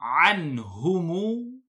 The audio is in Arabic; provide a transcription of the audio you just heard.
عنهم